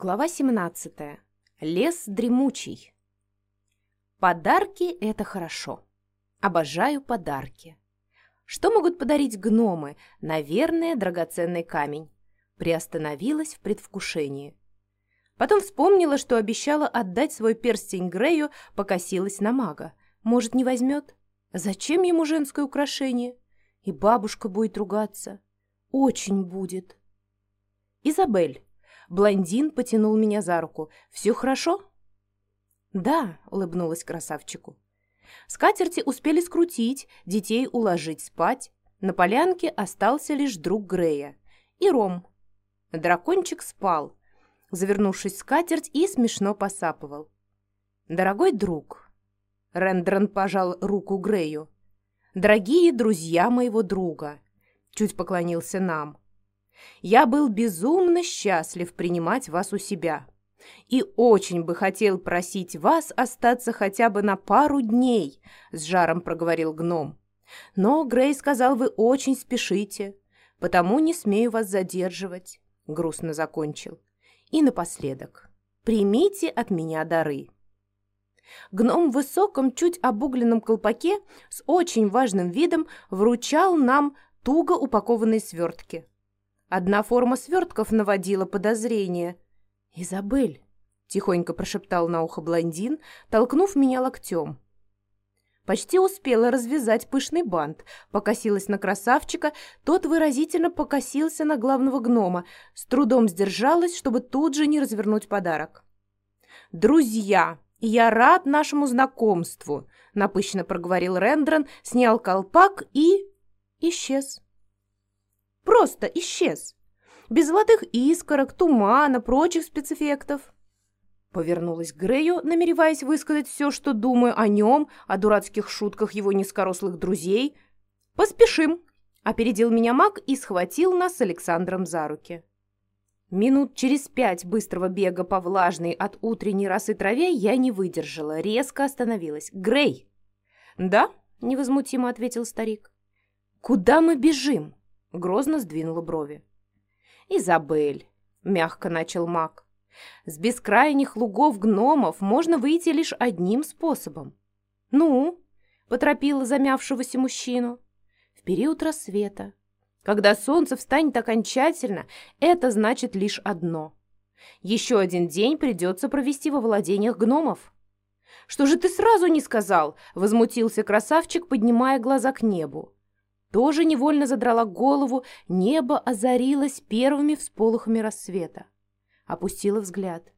Глава 17. Лес дремучий. Подарки – это хорошо. Обожаю подарки. Что могут подарить гномы? Наверное, драгоценный камень. Приостановилась в предвкушении. Потом вспомнила, что обещала отдать свой перстень Грею, покосилась на мага. Может, не возьмет? Зачем ему женское украшение? И бабушка будет ругаться. Очень будет. Изабель. Блондин потянул меня за руку. «Все хорошо?» «Да», — улыбнулась красавчику. Скатерти успели скрутить, детей уложить спать. На полянке остался лишь друг Грея и Ром. Дракончик спал, завернувшись в скатерть и смешно посапывал. «Дорогой друг», — Рендрон пожал руку Грею, «дорогие друзья моего друга», — чуть поклонился нам. Я был безумно счастлив принимать вас у себя. И очень бы хотел просить вас остаться хотя бы на пару дней, с жаром проговорил гном. Но Грей сказал, вы очень спешите, потому не смею вас задерживать, грустно закончил. И напоследок, примите от меня дары. Гном в высоком, чуть обугленном колпаке с очень важным видом вручал нам туго упакованные свертки. Одна форма свертков наводила подозрение. «Изабель», — тихонько прошептал на ухо блондин, толкнув меня локтем. Почти успела развязать пышный бант, покосилась на красавчика, тот выразительно покосился на главного гнома, с трудом сдержалась, чтобы тут же не развернуть подарок. «Друзья, я рад нашему знакомству», — напыщенно проговорил Рендрон, снял колпак и... исчез. Просто исчез. Без золотых искорок, тумана, прочих спецэффектов. Повернулась к Грею, намереваясь высказать все, что думаю о нем, о дурацких шутках его низкорослых друзей. «Поспешим!» – опередил меня маг и схватил нас с Александром за руки. Минут через пять быстрого бега по влажной от утренней росы траве я не выдержала, резко остановилась. «Грей!» «Да?» – невозмутимо ответил старик. «Куда мы бежим?» Грозно сдвинула брови. «Изабель», — мягко начал маг, — «с бескрайних лугов гномов можно выйти лишь одним способом». «Ну?» — поторопила замявшегося мужчину. «В период рассвета. Когда солнце встанет окончательно, это значит лишь одно. Еще один день придется провести во владениях гномов». «Что же ты сразу не сказал?» — возмутился красавчик, поднимая глаза к небу тоже невольно задрала голову, небо озарилось первыми всполохами рассвета. Опустила взгляд.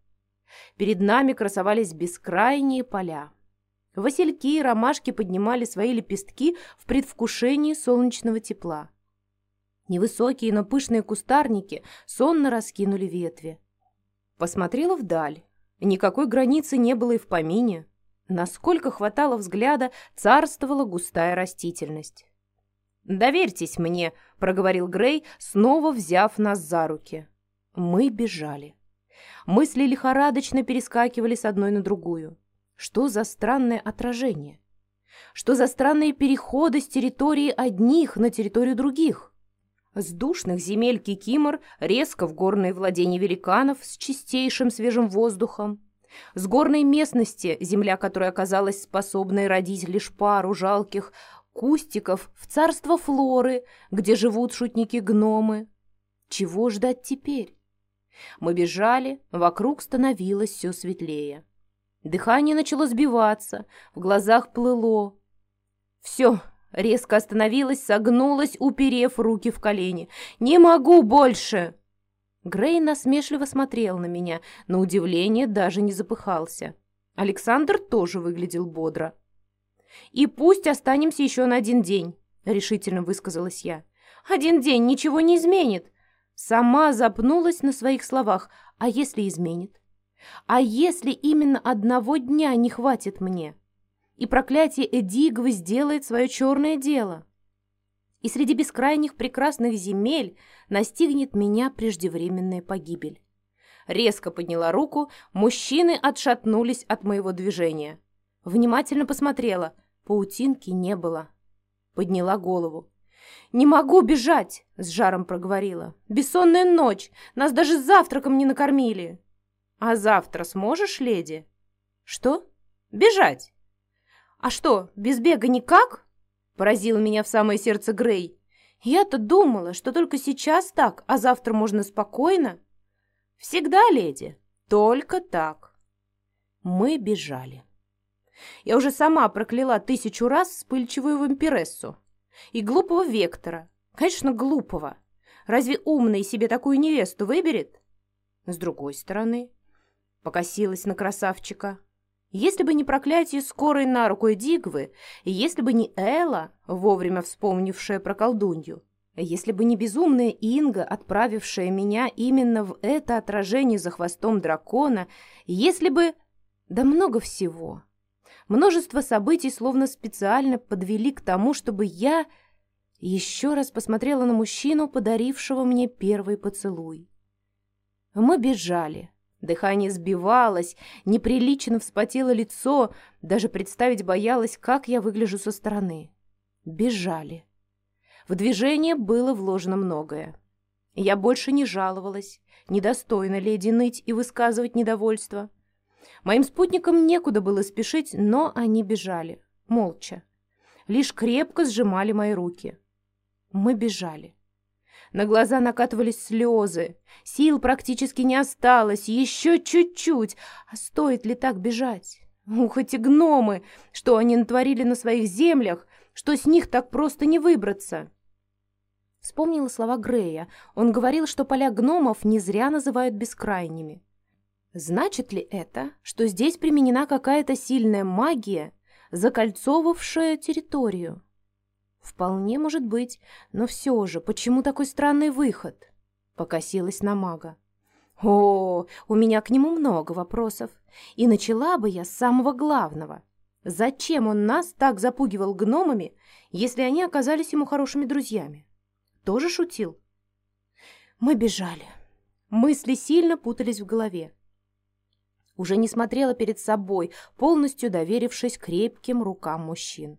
Перед нами красовались бескрайние поля. Васильки и ромашки поднимали свои лепестки в предвкушении солнечного тепла. Невысокие, но пышные кустарники сонно раскинули ветви. Посмотрела вдаль. Никакой границы не было и в помине. Насколько хватало взгляда, царствовала густая растительность. «Доверьтесь мне», — проговорил Грей, снова взяв нас за руки. Мы бежали. Мысли лихорадочно перескакивали с одной на другую. Что за странное отражение? Что за странные переходы с территории одних на территорию других? С душных земель Кикимор резко в горные владения великанов с чистейшим свежим воздухом. С горной местности, земля которой оказалась способной родить лишь пару жалких кустиков в царство Флоры, где живут шутники-гномы. Чего ждать теперь? Мы бежали, вокруг становилось все светлее. Дыхание начало сбиваться, в глазах плыло. Все, резко остановилась, согнулась, уперев руки в колени. «Не могу больше!» Грей насмешливо смотрел на меня, на удивление даже не запыхался. Александр тоже выглядел бодро. «И пусть останемся еще на один день», — решительно высказалась я. «Один день ничего не изменит». Сама запнулась на своих словах. «А если изменит? А если именно одного дня не хватит мне? И проклятие Эдигвы сделает свое черное дело?» И среди бескрайних прекрасных земель настигнет меня преждевременная погибель. Резко подняла руку, мужчины отшатнулись от моего движения. Внимательно посмотрела. Паутинки не было. Подняла голову. «Не могу бежать!» — с жаром проговорила. «Бессонная ночь! Нас даже завтраком не накормили!» А завтра сможешь, леди? Что? Бежать? А что, без бега никак? Поразил меня в самое сердце Грей. Я-то думала, что только сейчас так, а завтра можно спокойно. Всегда, леди, только так. Мы бежали. Я уже сама прокляла тысячу раз вспыльчивую вампирессу. И глупого Вектора. Конечно, глупого. Разве умный себе такую невесту выберет? С другой стороны, покосилась на красавчика. Если бы не проклятие скорой на руку Дигвы, и если бы не Элла, вовремя вспомнившая про колдунью, если бы не безумная Инга, отправившая меня именно в это отражение за хвостом дракона, если бы... Да много всего. Множество событий словно специально подвели к тому, чтобы я еще раз посмотрела на мужчину, подарившего мне первый поцелуй. Мы бежали. Дыхание сбивалось, неприлично вспотело лицо, даже представить боялась, как я выгляжу со стороны. Бежали. В движение было вложено многое. Я больше не жаловалась, недостойно леди ныть и высказывать недовольство. Моим спутникам некуда было спешить, но они бежали, молча. Лишь крепко сжимали мои руки. Мы бежали. На глаза накатывались слезы. Сил практически не осталось. Еще чуть-чуть. А стоит ли так бежать? Ух, эти гномы! Что они натворили на своих землях? Что с них так просто не выбраться? Вспомнила слова Грея. Он говорил, что поля гномов не зря называют бескрайними. Значит ли это, что здесь применена какая-то сильная магия, закольцовавшая территорию? Вполне может быть, но все же, почему такой странный выход? Покосилась на мага. О, у меня к нему много вопросов. И начала бы я с самого главного. Зачем он нас так запугивал гномами, если они оказались ему хорошими друзьями? Тоже шутил? Мы бежали. Мысли сильно путались в голове. Уже не смотрела перед собой, полностью доверившись крепким рукам мужчин.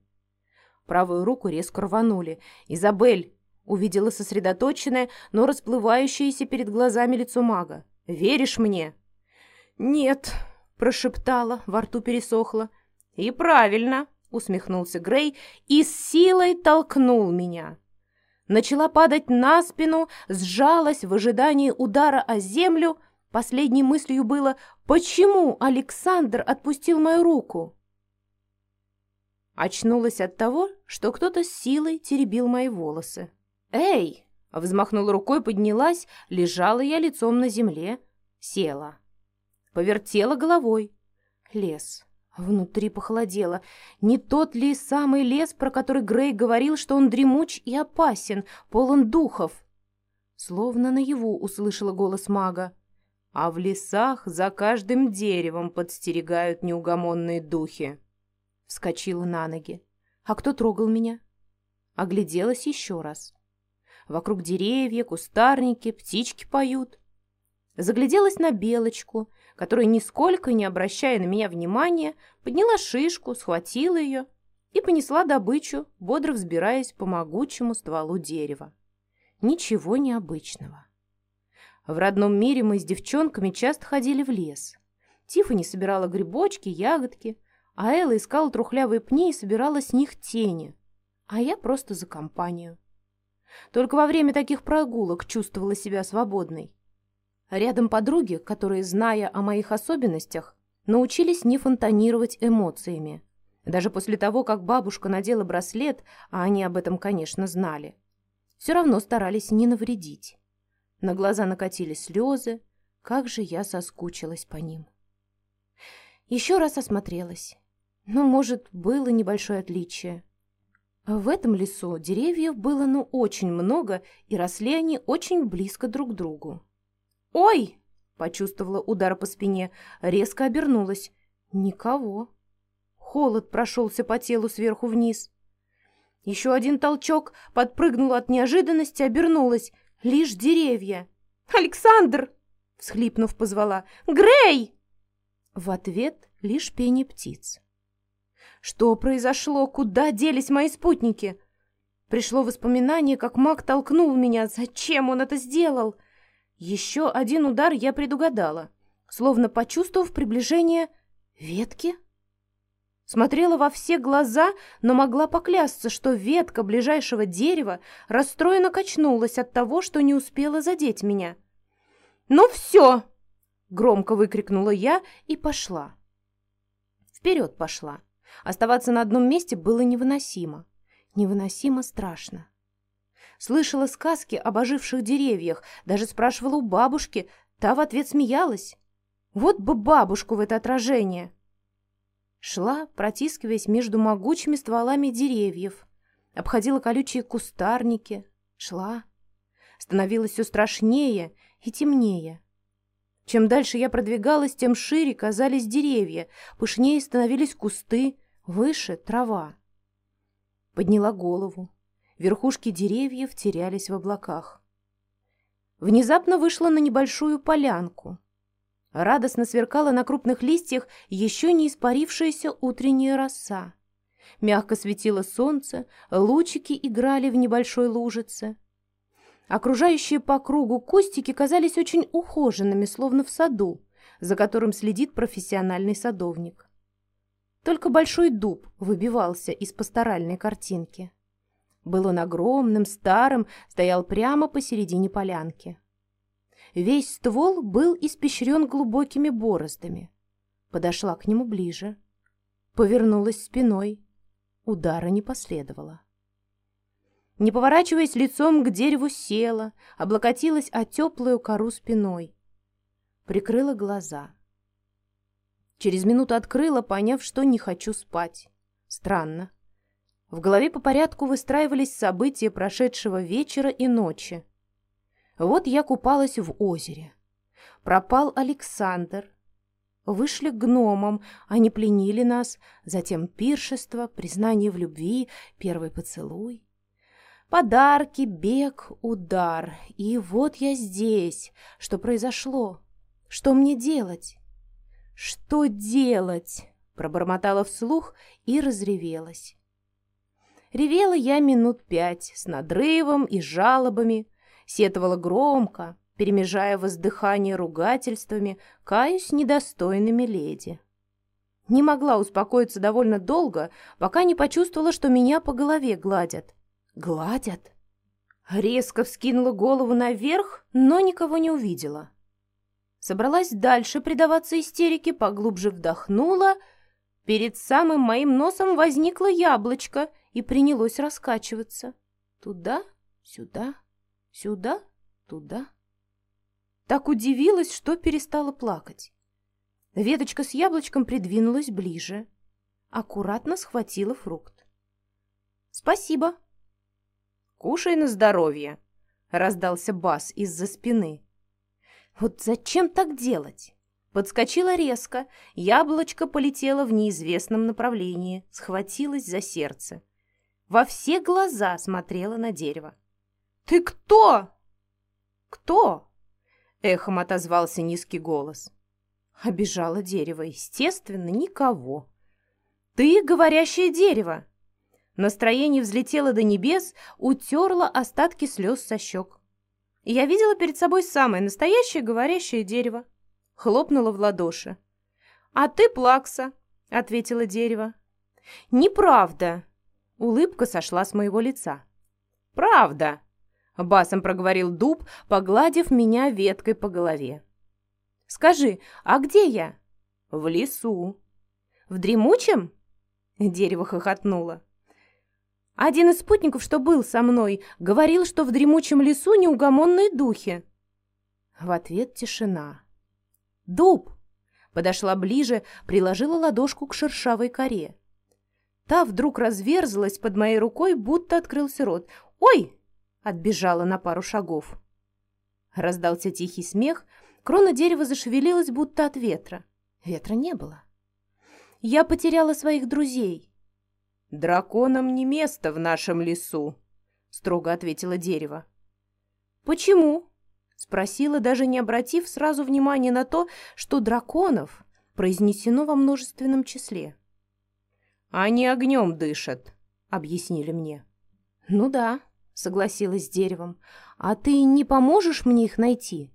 Правую руку резко рванули. «Изабель!» — увидела сосредоточенное, но расплывающееся перед глазами лицо мага. «Веришь мне?» «Нет!» — прошептала, во рту пересохло. «И правильно!» — усмехнулся Грей и с силой толкнул меня. Начала падать на спину, сжалась в ожидании удара о землю. Последней мыслью было «Почему Александр отпустил мою руку?» Очнулась от того, что кто-то с силой теребил мои волосы. «Эй!» — взмахнула рукой, поднялась, лежала я лицом на земле, села. Повертела головой. Лес. Внутри похолодело. Не тот ли самый лес, про который Грей говорил, что он дремуч и опасен, полон духов? Словно наяву услышала голос мага. А в лесах за каждым деревом подстерегают неугомонные духи. Вскочила на ноги. А кто трогал меня? Огляделась еще раз. Вокруг деревья, кустарники, птички поют. Загляделась на белочку, которая, нисколько не обращая на меня внимания, подняла шишку, схватила ее и понесла добычу, бодро взбираясь по могучему стволу дерева. Ничего необычного. В родном мире мы с девчонками часто ходили в лес. Тиффани собирала грибочки, ягодки, а Элла искала трухлявые пни и собирала с них тени, а я просто за компанию. Только во время таких прогулок чувствовала себя свободной. Рядом подруги, которые, зная о моих особенностях, научились не фонтанировать эмоциями. Даже после того, как бабушка надела браслет, а они об этом, конечно, знали, все равно старались не навредить. На глаза накатили слезы, как же я соскучилась по ним. Еще раз осмотрелась. Ну, может, было небольшое отличие. В этом лесу деревьев было ну очень много, и росли они очень близко друг к другу. «Ой!» — почувствовала удар по спине, резко обернулась. «Никого». Холод прошелся по телу сверху вниз. Еще один толчок, подпрыгнула от неожиданности, обернулась. Лишь деревья. «Александр!» — всхлипнув, позвала. «Грей!» В ответ лишь пение птиц. Что произошло? Куда делись мои спутники? Пришло воспоминание, как маг толкнул меня. Зачем он это сделал? Еще один удар я предугадала. словно почувствовав приближение ветки. Смотрела во все глаза, но могла поклясться, что ветка ближайшего дерева расстроенно качнулась от того, что не успела задеть меня. «Ну все!» — громко выкрикнула я и пошла. Вперед пошла. Оставаться на одном месте было невыносимо. Невыносимо страшно. Слышала сказки об оживших деревьях, даже спрашивала у бабушки, та в ответ смеялась. Вот бы бабушку в это отражение! Шла, протискиваясь между могучими стволами деревьев. Обходила колючие кустарники. Шла. Становилось все страшнее и темнее. Чем дальше я продвигалась, тем шире казались деревья, пышнее становились кусты, выше трава. Подняла голову. Верхушки деревьев терялись в облаках. Внезапно вышла на небольшую полянку. Радостно сверкала на крупных листьях еще не испарившаяся утренняя роса. Мягко светило солнце, лучики играли в небольшой лужице. Окружающие по кругу кустики казались очень ухоженными, словно в саду, за которым следит профессиональный садовник. Только большой дуб выбивался из пасторальной картинки. Был он огромным, старым, стоял прямо посередине полянки. Весь ствол был испещрен глубокими бороздами. Подошла к нему ближе. Повернулась спиной. Удара не последовало. Не поворачиваясь лицом к дереву, села, облокотилась о теплую кору спиной. Прикрыла глаза. Через минуту открыла, поняв, что не хочу спать. Странно. В голове по порядку выстраивались события прошедшего вечера и ночи. Вот я купалась в озере. Пропал Александр. Вышли к гномам, они пленили нас, затем пиршество, признание в любви, первый поцелуй. Подарки, бег, удар. И вот я здесь. Что произошло? Что мне делать? Что делать? Пробормотала вслух и разревелась. Ревела я минут пять с надрывом и жалобами, сетовала громко, перемежая воздыхание ругательствами, каюсь недостойными леди. Не могла успокоиться довольно долго, пока не почувствовала, что меня по голове гладят. Гладят? Резко вскинула голову наверх, но никого не увидела. Собралась дальше предаваться истерике, поглубже вдохнула. Перед самым моим носом возникло яблочко и принялось раскачиваться. Туда, сюда, Сюда, туда. Так удивилась, что перестала плакать. Веточка с яблочком придвинулась ближе. Аккуратно схватила фрукт. «Спасибо». «Кушай на здоровье», — раздался бас из-за спины. «Вот зачем так делать?» Подскочила резко, яблочко полетело в неизвестном направлении, схватилась за сердце. Во все глаза смотрела на дерево. «Ты кто?» «Кто?» — эхом отозвался низкий голос. Обежало дерево, естественно, никого. «Ты — говорящее дерево!» Настроение взлетело до небес, утерло остатки слез со щек. Я видела перед собой самое настоящее говорящее дерево. Хлопнула в ладоши. «А ты плакса», — ответила дерево. «Неправда!» Улыбка сошла с моего лица. «Правда!» Басом проговорил дуб, погладив меня веткой по голове. «Скажи, а где я?» «В лесу». «В дремучем?» Дерево хохотнуло. «Один из спутников, что был со мной, говорил, что в дремучем лесу неугомонные духи». В ответ тишина. «Дуб!» Подошла ближе, приложила ладошку к шершавой коре. Та вдруг разверзлась под моей рукой, будто открылся рот. «Ой!» Отбежала на пару шагов. Раздался тихий смех, крона дерева зашевелилась, будто от ветра. Ветра не было. Я потеряла своих друзей. «Драконам не место в нашем лесу», — строго ответило дерево. «Почему?» — спросила, даже не обратив сразу внимания на то, что драконов произнесено во множественном числе. «Они огнем дышат», — объяснили мне. «Ну да», согласилась с деревом. «А ты не поможешь мне их найти?»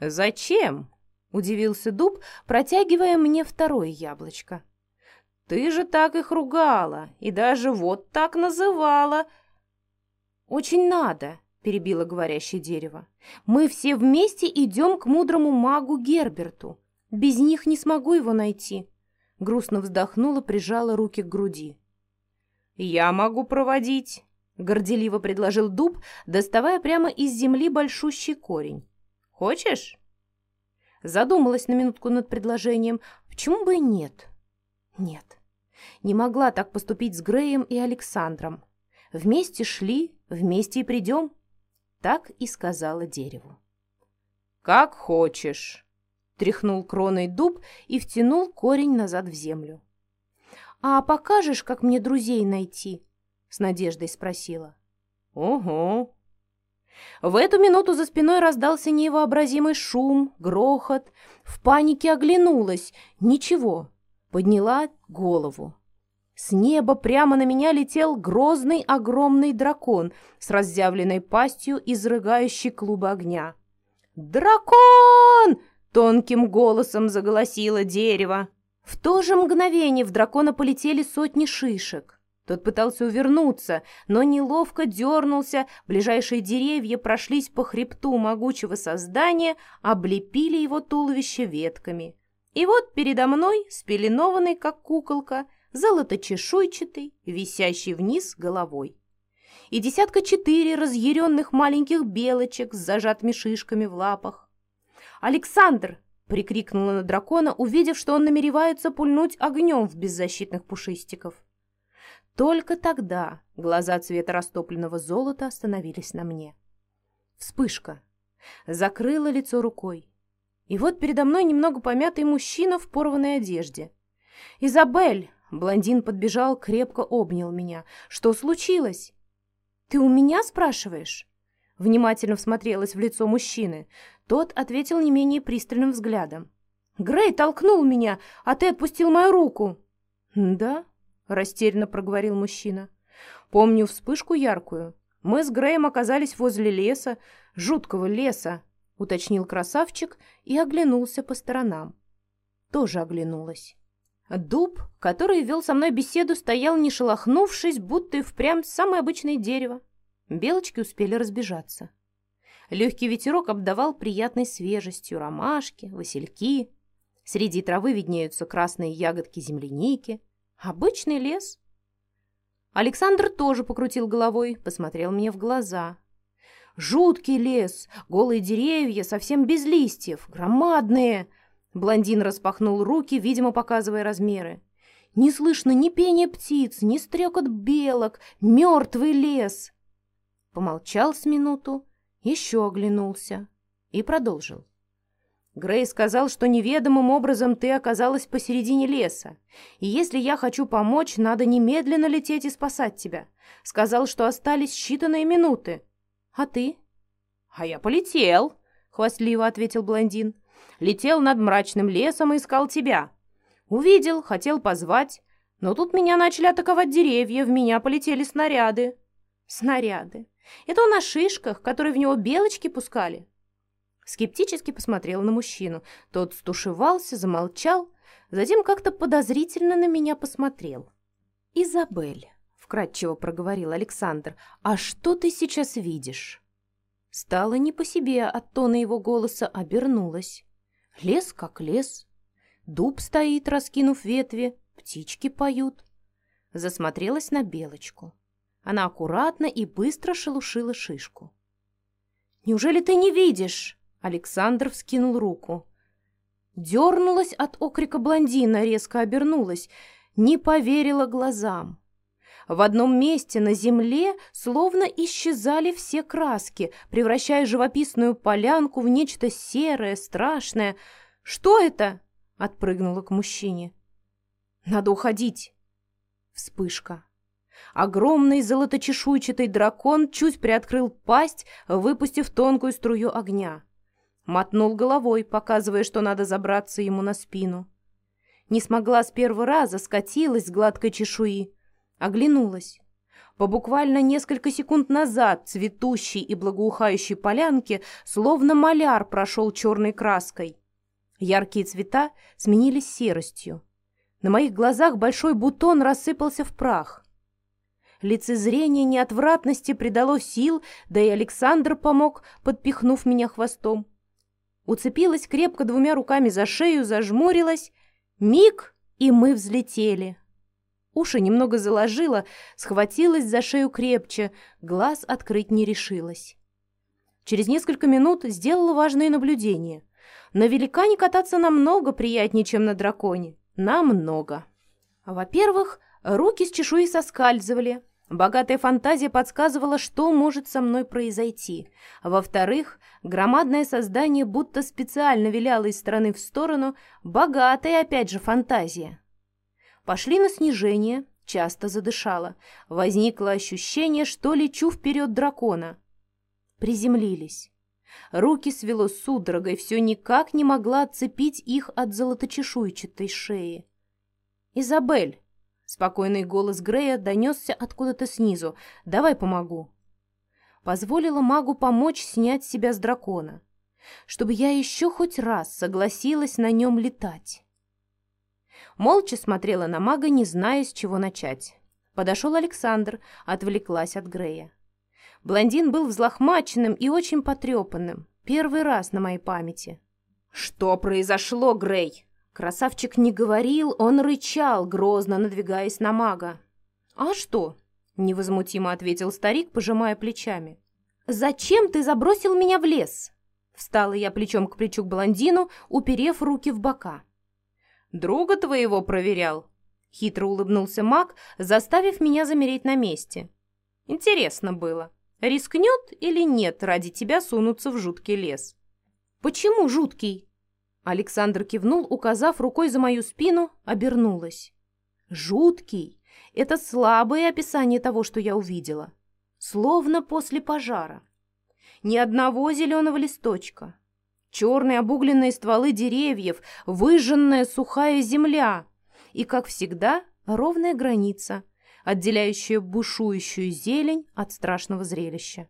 «Зачем?» — удивился дуб, протягивая мне второе яблочко. «Ты же так их ругала и даже вот так называла!» «Очень надо!» — перебило говорящее дерево. «Мы все вместе идем к мудрому магу Герберту. Без них не смогу его найти». Грустно вздохнула, прижала руки к груди. «Я могу проводить», — горделиво предложил дуб, доставая прямо из земли большущий корень. «Хочешь?» Задумалась на минутку над предложением. Почему бы и нет? Нет. Не могла так поступить с Греем и Александром. Вместе шли, вместе и придем. Так и сказала дереву. «Как хочешь», — тряхнул кроной дуб и втянул корень назад в землю. «А покажешь, как мне друзей найти?» — с надеждой спросила. «Угу». В эту минуту за спиной раздался невообразимый шум, грохот. В панике оглянулась. Ничего. Подняла голову. С неба прямо на меня летел грозный огромный дракон с разъявленной пастью, изрыгающий клубы огня. «Дракон!» — тонким голосом заголосило дерево. В то же мгновение в дракона полетели сотни шишек. Тот пытался увернуться, но неловко дернулся, ближайшие деревья прошлись по хребту могучего создания, облепили его туловище ветками. И вот передо мной, спеленованный, как куколка, золоточешуйчатый, висящий вниз головой. И десятка четыре разъяренных маленьких белочек с зажатыми шишками в лапах. «Александр!» — прикрикнула на дракона, увидев, что он намеревается пульнуть огнем в беззащитных пушистиков. Только тогда глаза цвета растопленного золота остановились на мне. Вспышка. Закрыла лицо рукой. И вот передо мной немного помятый мужчина в порванной одежде. «Изабель!» Блондин подбежал, крепко обнял меня. «Что случилось?» «Ты у меня спрашиваешь?» Внимательно всмотрелась в лицо мужчины. Тот ответил не менее пристальным взглядом. «Грей толкнул меня, а ты отпустил мою руку». «Да?» — растерянно проговорил мужчина. «Помню вспышку яркую. Мы с Греем оказались возле леса, жуткого леса», — уточнил красавчик и оглянулся по сторонам. Тоже оглянулась. Дуб, который вел со мной беседу, стоял не шелохнувшись, будто и впрямь самое обычное дерево. Белочки успели разбежаться. Легкий ветерок обдавал приятной свежестью ромашки, васильки. Среди травы виднеются красные ягодки земляники. Обычный лес. Александр тоже покрутил головой, посмотрел мне в глаза. Жуткий лес, голые деревья, совсем без листьев, громадные. Блондин распахнул руки, видимо, показывая размеры. Не слышно ни пения птиц, ни стрекот белок, мертвый лес. Помолчал с минуту, еще оглянулся и продолжил. Грей сказал, что неведомым образом ты оказалась посередине леса, и если я хочу помочь, надо немедленно лететь и спасать тебя. Сказал, что остались считанные минуты. А ты? А я полетел, хвастливо ответил блондин. Летел над мрачным лесом и искал тебя. Увидел, хотел позвать, но тут меня начали атаковать деревья, в меня полетели снаряды. Снаряды. Это на шишках, которые в него белочки пускали. Скептически посмотрел на мужчину. Тот стушевался, замолчал, затем как-то подозрительно на меня посмотрел. «Изабель», — вкратчиво проговорил Александр, — «а что ты сейчас видишь?» Стало не по себе от тона его голоса, обернулась. Лес как лес. Дуб стоит, раскинув ветви, птички поют. Засмотрелась на белочку. Она аккуратно и быстро шелушила шишку. «Неужели ты не видишь?» Александр вскинул руку. Дернулась от окрика блондина, резко обернулась. Не поверила глазам. В одном месте на земле словно исчезали все краски, превращая живописную полянку в нечто серое, страшное. «Что это?» — отпрыгнула к мужчине. «Надо уходить!» Вспышка. Огромный золоточешуйчатый дракон чуть приоткрыл пасть, выпустив тонкую струю огня. Мотнул головой, показывая, что надо забраться ему на спину. Не смогла с первого раза, скатилась с гладкой чешуи. Оглянулась. По буквально несколько секунд назад цветущей и благоухающей полянке словно маляр прошел черной краской. Яркие цвета сменились серостью. На моих глазах большой бутон рассыпался в прах. Лицезрение неотвратности придало сил, да и Александр помог, подпихнув меня хвостом. Уцепилась крепко двумя руками за шею, зажмурилась. Миг, и мы взлетели. Уши немного заложила, схватилась за шею крепче, глаз открыть не решилась. Через несколько минут сделала важные наблюдения. На великане кататься намного приятнее, чем на драконе. Намного. Во-первых, руки с чешуи соскальзывали. Богатая фантазия подсказывала, что может со мной произойти. Во-вторых, громадное создание будто специально виляло из стороны в сторону. Богатая, опять же, фантазия. Пошли на снижение, часто задышала. Возникло ощущение, что лечу вперед дракона. Приземлились. Руки свело судорогой, все никак не могла отцепить их от золоточешуйчатой шеи. «Изабель!» — спокойный голос Грея донесся откуда-то снизу. «Давай помогу!» Позволила магу помочь снять себя с дракона, чтобы я еще хоть раз согласилась на нем летать. Молча смотрела на мага, не зная, с чего начать. Подошел Александр, отвлеклась от Грея. Блондин был взлохмаченным и очень потрепанным. Первый раз на моей памяти. «Что произошло, Грей?» Красавчик не говорил, он рычал, грозно надвигаясь на мага. «А что?» — невозмутимо ответил старик, пожимая плечами. «Зачем ты забросил меня в лес?» Встала я плечом к плечу к блондину, уперев руки в бока. «Друга твоего проверял?» Хитро улыбнулся маг, заставив меня замереть на месте. «Интересно было, рискнет или нет ради тебя сунуться в жуткий лес?» «Почему жуткий?» Александр кивнул, указав рукой за мою спину, обернулась. «Жуткий — это слабое описание того, что я увидела. Словно после пожара. Ни одного зеленого листочка, черные обугленные стволы деревьев, выжженная сухая земля и, как всегда, ровная граница, отделяющая бушующую зелень от страшного зрелища.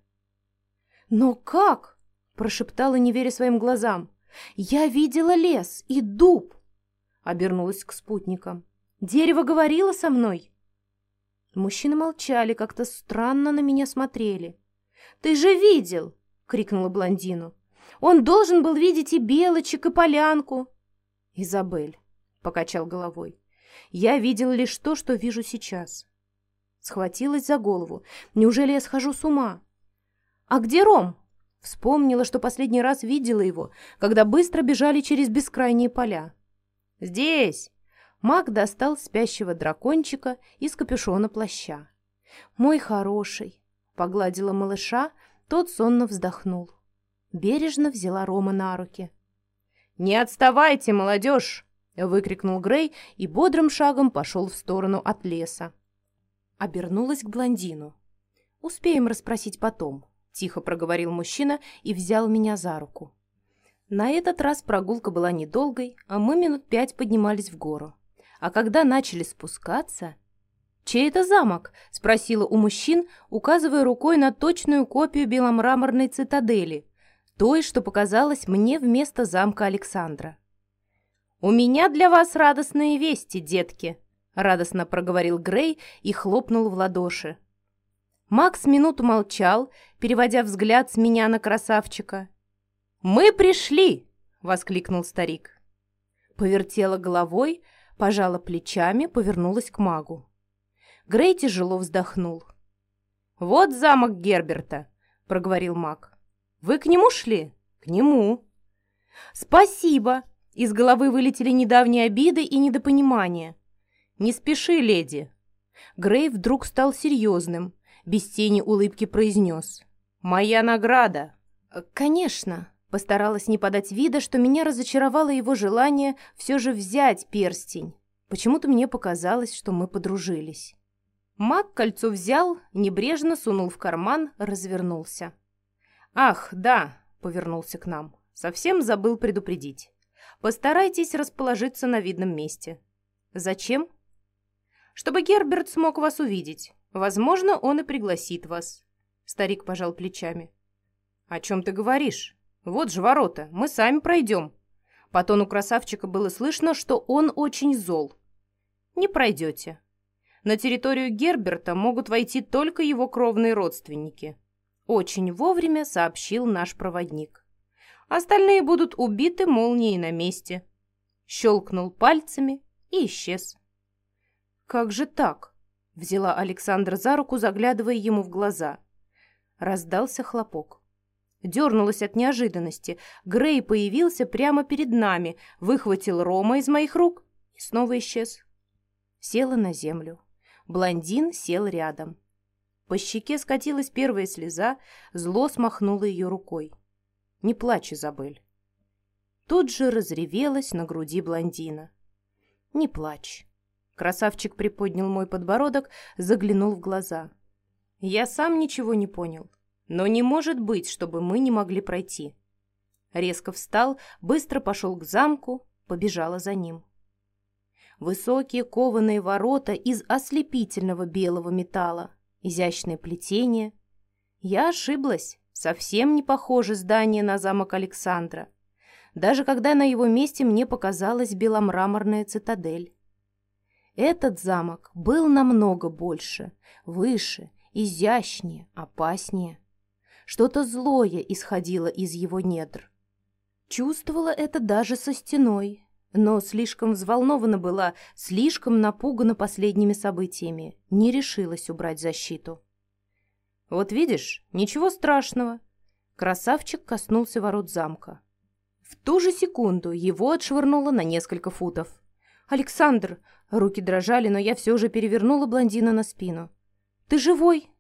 «Но как?» – прошептала, не веря своим глазам. «Я видела лес и дуб!» – обернулась к спутникам. «Дерево говорило со мной!» Мужчины молчали, как-то странно на меня смотрели. «Ты же видел!» — крикнула блондину. Он должен был видеть и белочек, и полянку. Изабель, покачал головой. Я видел лишь то, что вижу сейчас. Схватилась за голову. Неужели я схожу с ума? А где Ром? Вспомнила, что последний раз видела его, когда быстро бежали через бескрайние поля. Здесь. Маг достал спящего дракончика из капюшона плаща. «Мой хороший!» — погладила малыша, тот сонно вздохнул. Бережно взяла Рома на руки. «Не отставайте, молодежь!» — выкрикнул Грей и бодрым шагом пошел в сторону от леса. Обернулась к блондину. «Успеем расспросить потом», — тихо проговорил мужчина и взял меня за руку. На этот раз прогулка была недолгой, а мы минут пять поднимались в гору. А когда начали спускаться... «Чей это замок?» — спросила у мужчин, указывая рукой на точную копию беломраморной цитадели, той, что показалось мне вместо замка Александра. «У меня для вас радостные вести, детки!» — радостно проговорил Грей и хлопнул в ладоши. Макс минуту молчал, переводя взгляд с меня на красавчика. «Мы пришли!» — воскликнул старик. Повертела головой, пожала плечами, повернулась к магу. Грей тяжело вздохнул. «Вот замок Герберта», — проговорил маг. Вы к нему шли? К нему. Спасибо. Из головы вылетели недавние обиды и недопонимания. Не спеши, леди. Грей вдруг стал серьезным, без тени улыбки произнес. «Моя награда!» «Конечно!» Постаралась не подать вида, что меня разочаровало его желание все же взять перстень. Почему-то мне показалось, что мы подружились. Маг кольцо взял, небрежно сунул в карман, развернулся. «Ах, да», — повернулся к нам. «Совсем забыл предупредить. Постарайтесь расположиться на видном месте». «Зачем?» «Чтобы Герберт смог вас увидеть. Возможно, он и пригласит вас». Старик пожал плечами. «О чем ты говоришь? Вот же ворота, мы сами пройдем». По тону красавчика было слышно, что он очень зол. «Не пройдете. На территорию Герберта могут войти только его кровные родственники», очень вовремя сообщил наш проводник. Остальные будут убиты молнией на месте. Щелкнул пальцами и исчез. «Как же так?» — взяла Александра за руку, заглядывая ему в глаза. Раздался хлопок. Дернулась от неожиданности. Грей появился прямо перед нами, выхватил Рома из моих рук и снова исчез. Села на землю. Блондин сел рядом. По щеке скатилась первая слеза, зло смахнуло ее рукой. «Не плачь, Изабель». Тут же разревелась на груди блондина. «Не плачь». Красавчик приподнял мой подбородок, заглянул в глаза. «Я сам ничего не понял. Но не может быть, чтобы мы не могли пройти». Резко встал, быстро пошел к замку, побежала за ним. Высокие кованые ворота из ослепительного белого металла, изящное плетение. Я ошиблась. Совсем не похоже здание на замок Александра. Даже когда на его месте мне показалась беломраморная цитадель. Этот замок был намного больше, выше, изящнее, опаснее. Что-то злое исходило из его недр. Чувствовала это даже со стеной, но слишком взволнована была, слишком напугана последними событиями, не решилась убрать защиту. «Вот видишь, ничего страшного!» Красавчик коснулся ворот замка. В ту же секунду его отшвырнуло на несколько футов. «Александр!» Руки дрожали, но я все же перевернула блондина на спину. «Ты живой?»